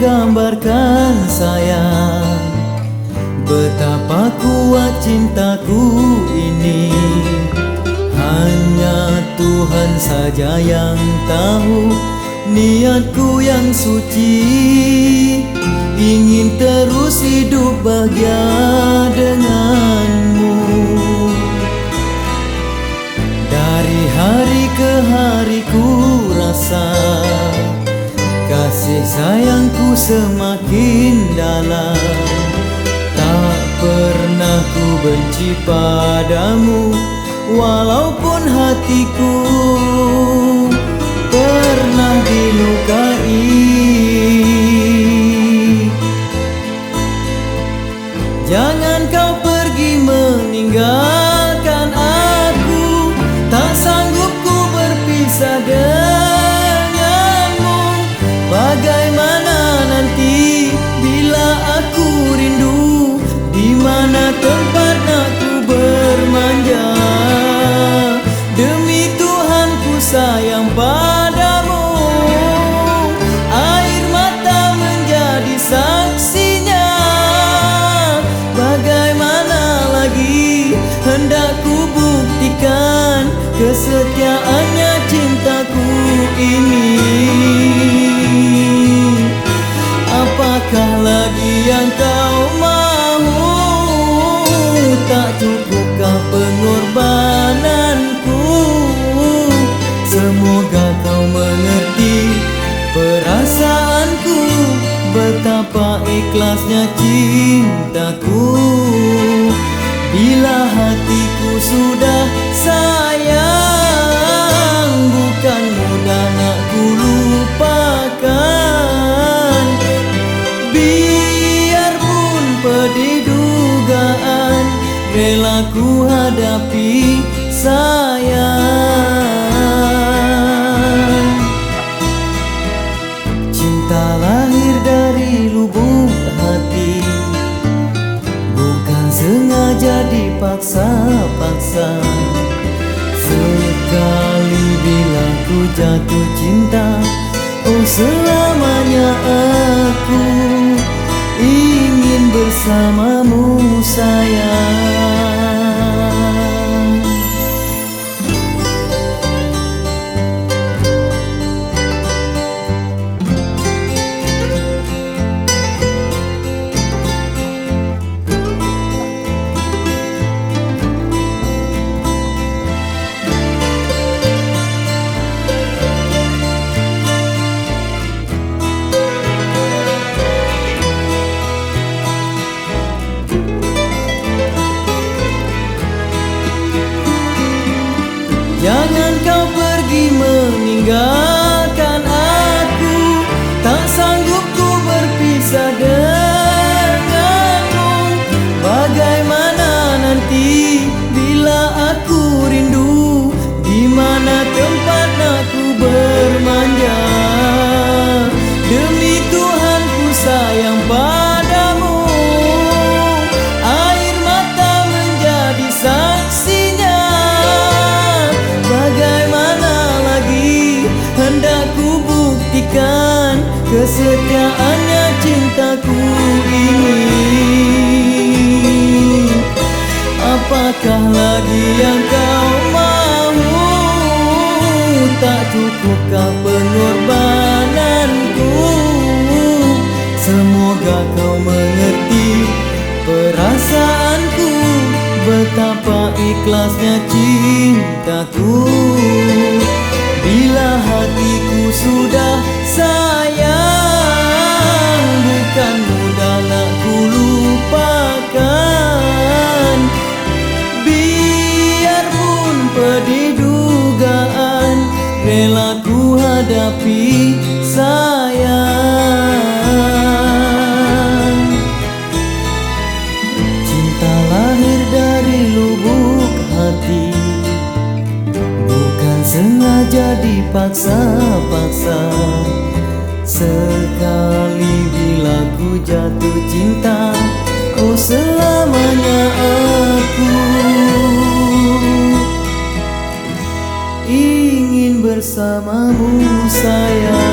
gambarkan sayang Betapa kuat cintaku ini. Hanya Tuhan saja yang tahu Niatku yang suci. Ingin terus hidup bahagia denganmu benci padamu Walaupun hatiku ini. Apakah lagi yang kau mahu? Tak cukupkah pengorbananku? Semoga kau mengerti perasaanku. Betapa ikhlasnya cintaku ku hadapi sayang. Cinta lahir dari lubuk hati Bukan sengaja dipaksa-paksa. Sekali bila ku jatuh cinta Oh selamanya aku ingin bersamamu sayang Yeah. Yang kau mahu. Tak cukupkah pengorbananku? Semoga kau mengerti perasaanku. Betapa ikhlasnya cintaku Rela ku hadapi sayang. Cinta lahir dari lubuk hati. Bukan sengaja dipaksa-paksa bersamamu sayang.